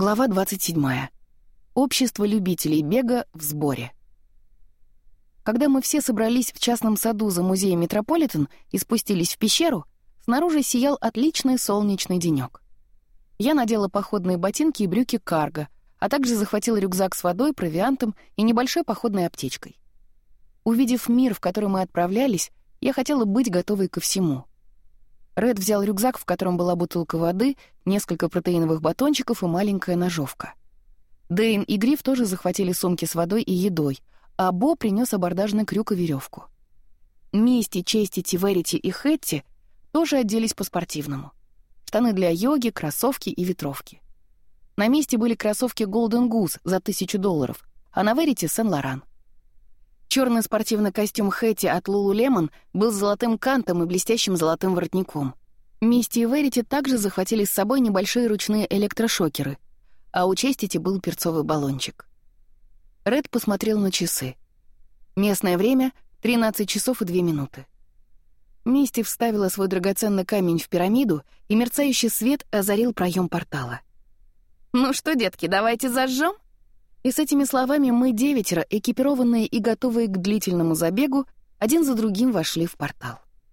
Глава 27. Общество любителей бега в сборе. Когда мы все собрались в частном саду за музеем Метрополитен и спустились в пещеру, снаружи сиял отличный солнечный денёк. Я надела походные ботинки и брюки карго, а также захватила рюкзак с водой, провиантом и небольшой походной аптечкой. Увидев мир, в который мы отправлялись, я хотела быть готовой ко всему. Ред взял рюкзак, в котором была бутылка воды, несколько протеиновых батончиков и маленькая ножовка. Дэйн и Гриф тоже захватили сумки с водой и едой, а Бо принес абордажный крюк и веревку. Мисти, Чести, Тиверити и Хэтти тоже оделись по-спортивному. Штаны для йоги, кроссовки и ветровки. На месте были кроссовки Golden Goose за тысячу долларов, а на Верити — Сен-Лоран. Черный спортивный костюм Хэти от Лулу Лемон был с золотым кантом и блестящим золотым воротником. Мисти и Верити также захватили с собой небольшие ручные электрошокеры, а у Честити был перцовый баллончик. Ред посмотрел на часы. Местное время — 13 часов и 2 минуты. Мисти вставила свой драгоценный камень в пирамиду, и мерцающий свет озарил проем портала. «Ну что, детки, давайте зажжем? И с этими словами мы девятеро, экипированные и готовые к длительному забегу, один за другим вошли в портал.